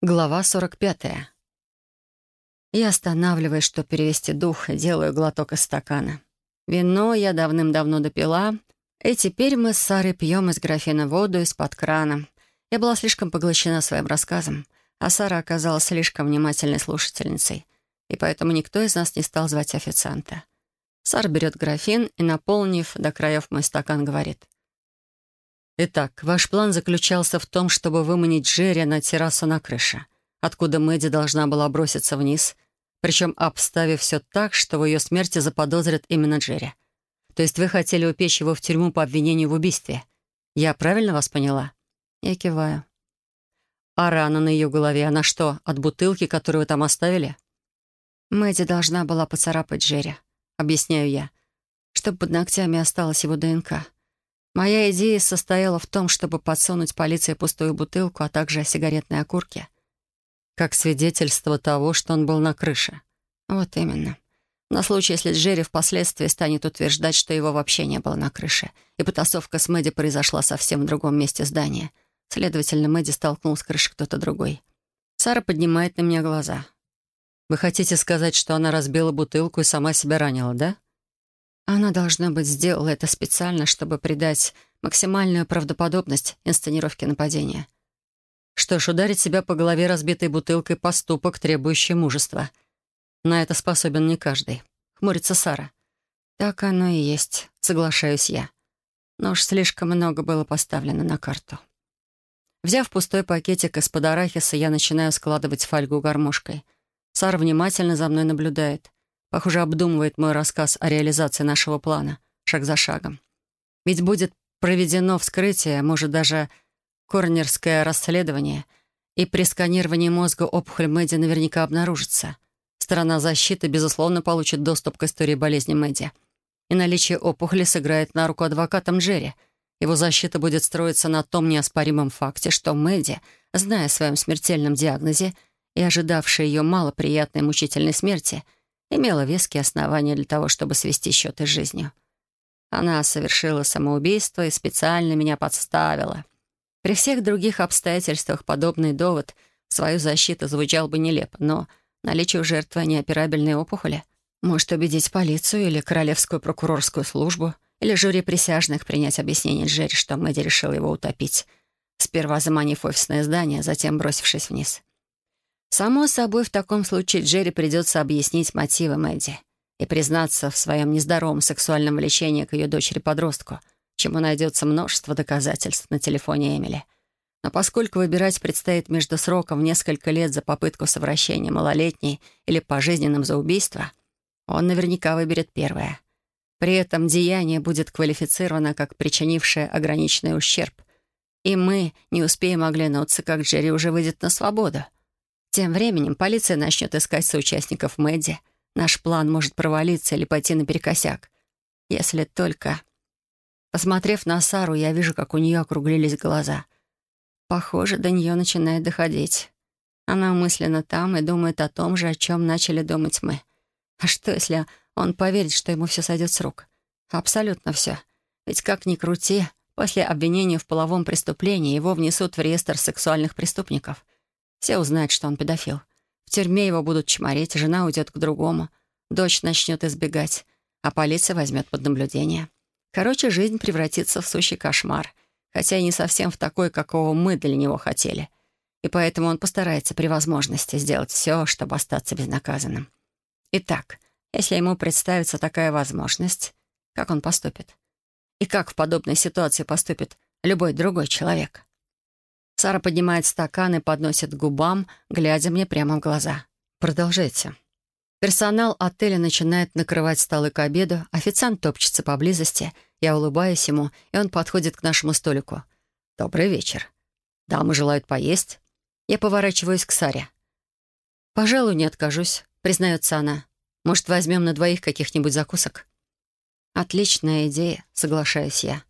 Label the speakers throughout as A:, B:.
A: Глава 45. Я останавливаюсь, чтобы перевести дух, делаю глоток из стакана. Вино я давным-давно допила, и теперь мы с Сарой пьем из графина воду из-под крана. Я была слишком поглощена своим рассказом, а Сара оказалась слишком внимательной слушательницей, и поэтому никто из нас не стал звать официанта. Сара берет графин и, наполнив до краев мой стакан, говорит — Итак, ваш план заключался в том, чтобы выманить Джерри на террасу на крыше, откуда Мэдди должна была броситься вниз, причем обставив все так, что в ее смерти заподозрят именно Джерри. То есть вы хотели упечь его в тюрьму по обвинению в убийстве? Я правильно вас поняла? Я киваю. А рана на ее голове, она что, от бутылки, которую вы там оставили? Мэдди должна была поцарапать Джерри, объясняю я, чтобы под ногтями осталась его ДНК. Моя идея состояла в том, чтобы подсунуть полиции пустую бутылку, а также сигаретные окурки. Как свидетельство того, что он был на крыше. Вот именно. На случай, если Джерри впоследствии станет утверждать, что его вообще не было на крыше, и потасовка с Мэдди произошла совсем в другом месте здания. Следовательно, Мэдди столкнул с крыши кто-то другой. Сара поднимает на меня глаза. «Вы хотите сказать, что она разбила бутылку и сама себя ранила, да?» Она, должно быть, сделала это специально, чтобы придать максимальную правдоподобность инсценировке нападения. Что ж, ударить себя по голове разбитой бутылкой — поступок, требующий мужества. На это способен не каждый. Хмурится Сара. Так оно и есть, соглашаюсь я. Но уж слишком много было поставлено на карту. Взяв пустой пакетик из-под арахиса, я начинаю складывать фольгу гармошкой. Сара внимательно за мной наблюдает. Похоже, обдумывает мой рассказ о реализации нашего плана, шаг за шагом. Ведь будет проведено вскрытие, может, даже корнерское расследование, и при сканировании мозга опухоль Мэдди наверняка обнаружится. Сторона защиты, безусловно, получит доступ к истории болезни Мэдди. И наличие опухоли сыграет на руку адвокатам Джерри. Его защита будет строиться на том неоспоримом факте, что Мэдди, зная о своем смертельном диагнозе и ожидавшей ее малоприятной мучительной смерти — имела веские основания для того, чтобы свести счеты с жизнью. Она совершила самоубийство и специально меня подставила. При всех других обстоятельствах подобный довод в свою защиту звучал бы нелепо, но наличие у жертвы неоперабельной опухоли может убедить полицию или королевскую прокурорскую службу или жюри присяжных принять объяснение Джерри, что Мэдди решила его утопить, сперва заманив офисное здание, затем бросившись вниз. Само собой, в таком случае Джерри придется объяснить мотивы Мэдди и признаться в своем нездоровом сексуальном влечении к ее дочери-подростку, чему найдется множество доказательств на телефоне Эмили. Но поскольку выбирать предстоит между сроком в несколько лет за попытку совращения малолетней или пожизненным за убийство, он наверняка выберет первое. При этом деяние будет квалифицировано как причинившее ограниченный ущерб, и мы не успеем оглянуться, как Джерри уже выйдет на свободу — тем временем полиция начнет искать соучастников Мэдди. Наш план может провалиться или пойти наперекосяк. Если только... Посмотрев на Сару, я вижу, как у нее округлились глаза. Похоже, до нее начинает доходить. Она мысленно там и думает о том же, о чем начали думать мы. А что, если он поверит, что ему все сойдет с рук? Абсолютно все. Ведь как ни крути, после обвинения в половом преступлении его внесут в реестр сексуальных преступников — все узнают, что он педофил. В тюрьме его будут чморить, жена уйдет к другому, дочь начнет избегать, а полиция возьмет под наблюдение. Короче, жизнь превратится в сущий кошмар, хотя и не совсем в такой, какого мы для него хотели. И поэтому он постарается при возможности сделать все, чтобы остаться безнаказанным. Итак, если ему представится такая возможность, как он поступит? И как в подобной ситуации поступит любой другой человек? Сара поднимает стакан и подносит к губам, глядя мне прямо в глаза. «Продолжайте». Персонал отеля начинает накрывать столы к обеду, официант топчется поблизости, я улыбаюсь ему, и он подходит к нашему столику. «Добрый вечер. Дамы желают поесть?» Я поворачиваюсь к Саре. «Пожалуй, не откажусь», — признается она. «Может, возьмем на двоих каких-нибудь закусок?» «Отличная идея», — соглашаюсь я.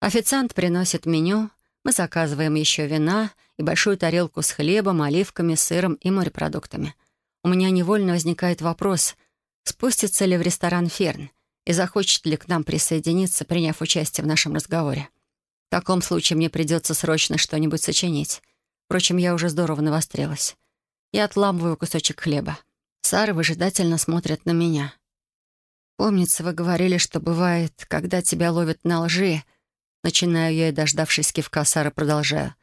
A: Официант приносит меню, мы заказываем еще вина и большую тарелку с хлебом, оливками, сыром и морепродуктами. У меня невольно возникает вопрос, спустится ли в ресторан Ферн и захочет ли к нам присоединиться, приняв участие в нашем разговоре. В таком случае мне придется срочно что-нибудь сочинить. Впрочем, я уже здорово навострилась. Я отламываю кусочек хлеба. Сара выжидательно смотрит на меня. «Помнится, вы говорили, что бывает, когда тебя ловят на лжи». Начинаю я и, дождавшись кивка, Сара продолжаю.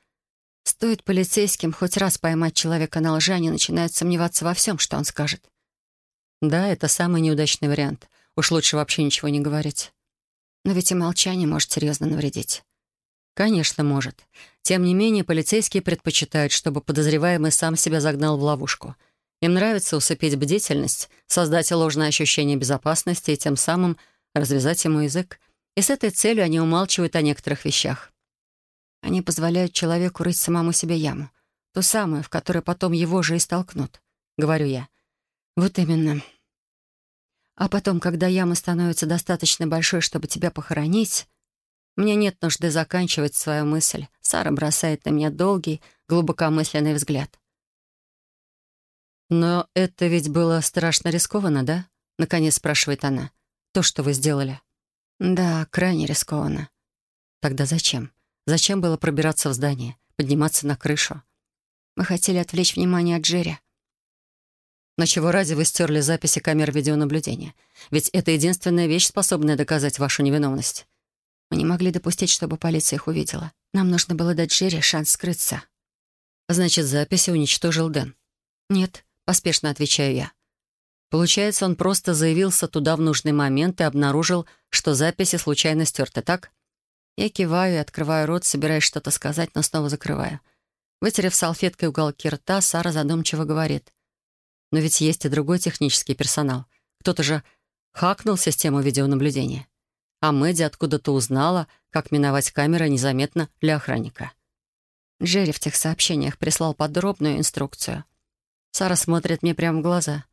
A: Стоит полицейским хоть раз поймать человека на лжи, они начинают сомневаться во всем, что он скажет. Да, это самый неудачный вариант. Уж лучше вообще ничего не говорить. Но ведь и молчание может серьезно навредить. Конечно, может. Тем не менее, полицейские предпочитают, чтобы подозреваемый сам себя загнал в ловушку. Им нравится усыпить бдительность, создать ложное ощущение безопасности и тем самым развязать ему язык. И с этой целью они умалчивают о некоторых вещах. Они позволяют человеку рыть самому себе яму. Ту самую, в которой потом его же и столкнут, — говорю я. Вот именно. А потом, когда яма становится достаточно большой, чтобы тебя похоронить, мне нет нужды заканчивать свою мысль. Сара бросает на меня долгий, глубокомысленный взгляд. «Но это ведь было страшно рискованно, да?» — наконец спрашивает она. «То, что вы сделали». «Да, крайне рискованно». «Тогда зачем? Зачем было пробираться в здание, подниматься на крышу?» «Мы хотели отвлечь внимание от Джерри». «Но чего ради вы стерли записи камер видеонаблюдения? Ведь это единственная вещь, способная доказать вашу невиновность». Мы не могли допустить, чтобы полиция их увидела. Нам нужно было дать Джерри шанс скрыться. Значит, записи уничтожил Дэн? Нет, поспешно отвечаю я. Получается, он просто заявился туда в нужный момент и обнаружил, что записи случайно стерты, так? Я киваю и открываю рот, собираясь что-то сказать, но снова закрываю. Вытерев салфеткой уголки рта, Сара задумчиво говорит. «Но ведь есть и другой технический персонал. Кто-то же хакнул систему видеонаблюдения а Мэдди откуда-то узнала, как миновать камеры незаметно для охранника. Джерри в тех сообщениях прислал подробную инструкцию. Сара смотрит мне прямо в глаза.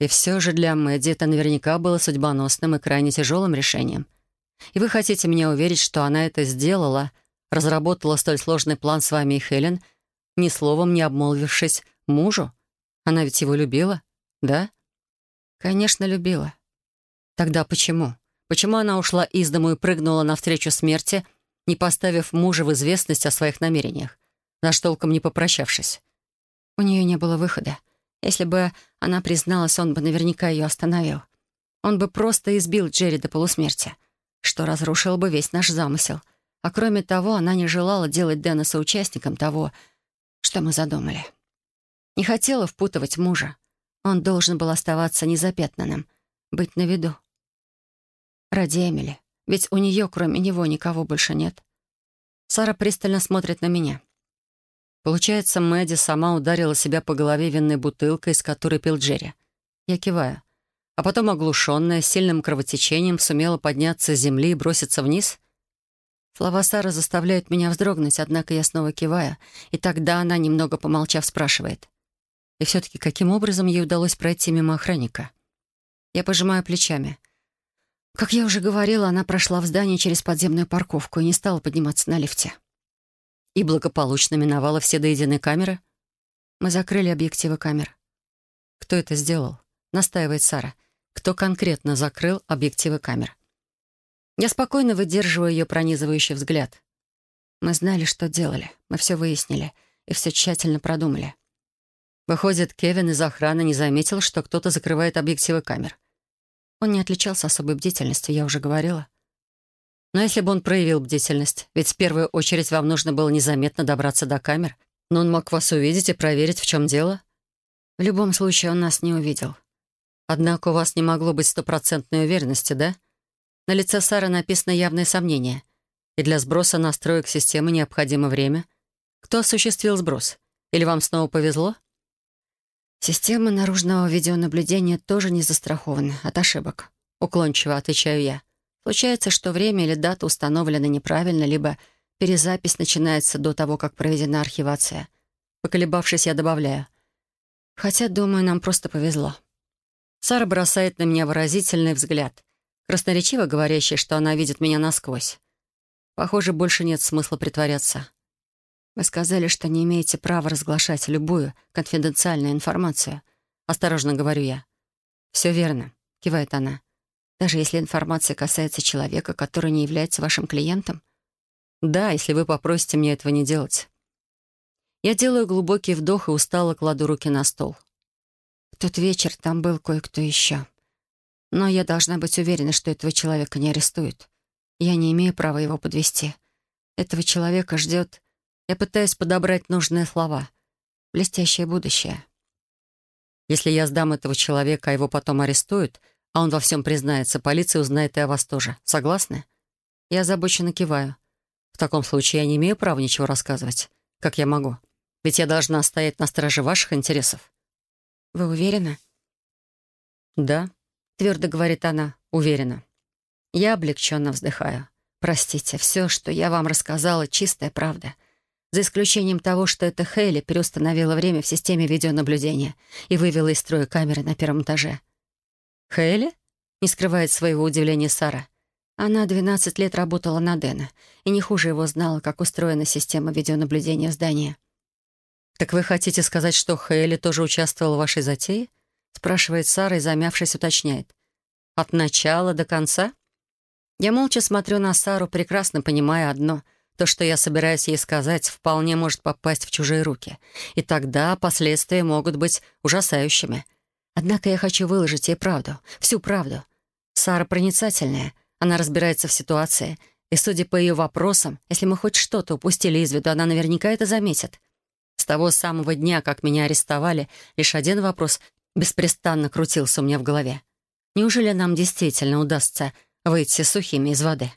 A: И все же для Мэдди это наверняка было судьбоносным и крайне тяжелым решением. И вы хотите меня уверить, что она это сделала, разработала столь сложный план с вами и Хелен, ни словом не обмолвившись мужу? Она ведь его любила, да? Конечно, любила. Тогда почему? Почему она ушла из дому и прыгнула навстречу смерти, не поставив мужа в известность о своих намерениях, даже толком не попрощавшись? У нее не было выхода. Если бы она призналась, он бы наверняка ее остановил. Он бы просто избил Джерри до полусмерти, что разрушило бы весь наш замысел. А кроме того, она не желала делать Дэна соучастником того, что мы задумали. Не хотела впутывать мужа. Он должен был оставаться незапятнанным, быть на виду. Ради Эмили. Ведь у нее, кроме него, никого больше нет. Сара пристально смотрит на меня. Получается, Мэдди сама ударила себя по голове винной бутылкой, из которой пил Джерри. Я киваю. А потом, оглушенная, сильным кровотечением, сумела подняться с земли и броситься вниз. Слова Сары заставляют меня вздрогнуть, однако я снова киваю. И тогда она, немного помолчав, спрашивает. И все-таки каким образом ей удалось пройти мимо охранника? Я пожимаю плечами. Как я уже говорила, она прошла в здание через подземную парковку и не стала подниматься на лифте. И благополучно миновала все до единой камеры. Мы закрыли объективы камер. Кто это сделал? Настаивает Сара. Кто конкретно закрыл объективы камер? Я спокойно выдерживаю ее пронизывающий взгляд. Мы знали, что делали. Мы все выяснили и все тщательно продумали. Выходит, Кевин из охраны не заметил, что кто-то закрывает объективы камер. Он не отличался особой бдительностью, я уже говорила. Но если бы он проявил бдительность, ведь в первую очередь вам нужно было незаметно добраться до камер, но он мог вас увидеть и проверить, в чем дело. В любом случае, он нас не увидел. Однако у вас не могло быть стопроцентной уверенности, да? На лице Сары написано явное сомнение. И для сброса настроек системы необходимо время. Кто осуществил сброс? Или вам снова повезло? «Система наружного видеонаблюдения тоже не застрахована от ошибок», — уклончиво отвечаю я. «Случается, что время или дата установлены неправильно, либо перезапись начинается до того, как проведена архивация». Поколебавшись, я добавляю. «Хотя, думаю, нам просто повезло». Сара бросает на меня выразительный взгляд, красноречиво говорящий, что она видит меня насквозь. Похоже, больше нет смысла притворяться. Вы сказали, что не имеете права разглашать любую конфиденциальную информацию. Осторожно говорю я. Все верно, кивает она. Даже если информация касается человека, который не является вашим клиентом? Да, если вы попросите мне этого не делать. Я делаю глубокий вдох и устало кладу руки на стол. В тот вечер там был кое-кто еще. Но я должна быть уверена, что этого человека не арестуют. Я не имею права его подвести. Этого человека ждет... Я пытаюсь подобрать нужные слова. Блестящее будущее. Если я сдам этого человека, а его потом арестуют, а он во всем признается, полиция узнает и о вас тоже. Согласны? Я озабоченно киваю. В таком случае я не имею права ничего рассказывать. Как я могу? Ведь я должна стоять на страже ваших интересов. Вы уверены? Да, твердо говорит она, уверена. Я облегченно вздыхаю. Простите, все, что я вам рассказала, чистая правда — за исключением того, что эта Хейли переустановила время в системе видеонаблюдения и вывела из строя камеры на первом этаже. «Хейли?» — не скрывает своего удивления Сара. Она 12 лет работала на Дэна и не хуже его знала, как устроена система видеонаблюдения в здании. «Так вы хотите сказать, что Хейли тоже участвовала в вашей затее?» — спрашивает Сара и, замявшись, уточняет. «От начала до конца?» Я молча смотрю на Сару, прекрасно понимая одно — то, что я собираюсь ей сказать, вполне может попасть в чужие руки. И тогда последствия могут быть ужасающими. Однако я хочу выложить ей правду, всю правду. Сара проницательная, она разбирается в ситуации, и, судя по ее вопросам, если мы хоть что-то упустили из виду, она наверняка это заметит. С того самого дня, как меня арестовали, лишь один вопрос беспрестанно крутился у меня в голове. Неужели нам действительно удастся выйти сухими из воды?»